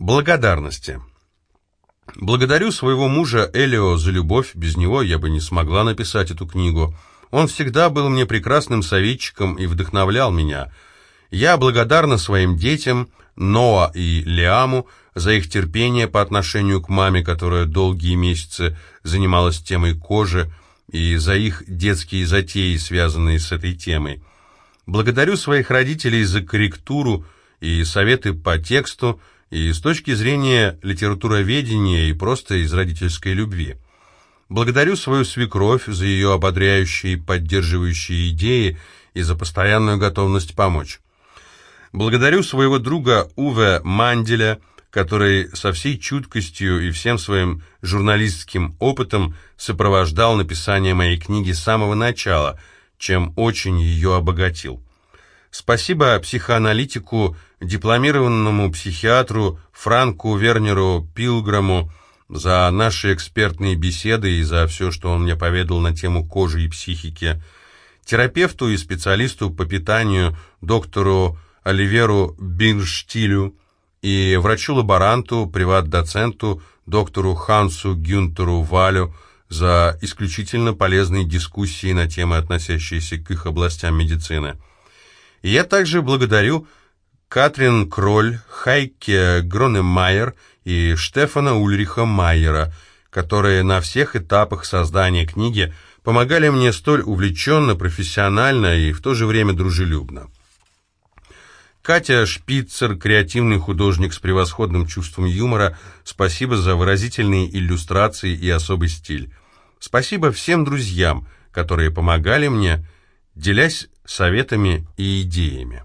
Благодарности. Благодарю своего мужа Элио за любовь, без него я бы не смогла написать эту книгу. Он всегда был мне прекрасным советчиком и вдохновлял меня. Я благодарна своим детям, Ноа и Лиаму, за их терпение по отношению к маме, которая долгие месяцы занималась темой кожи, и за их детские затеи, связанные с этой темой. Благодарю своих родителей за корректуру и советы по тексту, и с точки зрения литературоведения и просто из родительской любви. Благодарю свою свекровь за ее ободряющие и поддерживающие идеи и за постоянную готовность помочь. Благодарю своего друга Уве Манделя, который со всей чуткостью и всем своим журналистским опытом сопровождал написание моей книги с самого начала, чем очень ее обогатил. Спасибо психоаналитику, дипломированному психиатру Франку Вернеру Пилграму за наши экспертные беседы и за все, что он мне поведал на тему кожи и психики, терапевту и специалисту по питанию доктору Оливеру Бинштилю и врачу-лаборанту, приват-доценту доктору Хансу Гюнтеру Валю за исключительно полезные дискуссии на темы, относящиеся к их областям медицины. Я также благодарю Катрин Кроль, Хайке Гронемайер и Штефана Ульриха Майера, которые на всех этапах создания книги помогали мне столь увлеченно, профессионально и в то же время дружелюбно. Катя Шпицер, креативный художник с превосходным чувством юмора, спасибо за выразительные иллюстрации и особый стиль. Спасибо всем друзьям, которые помогали мне, делясь советами и идеями.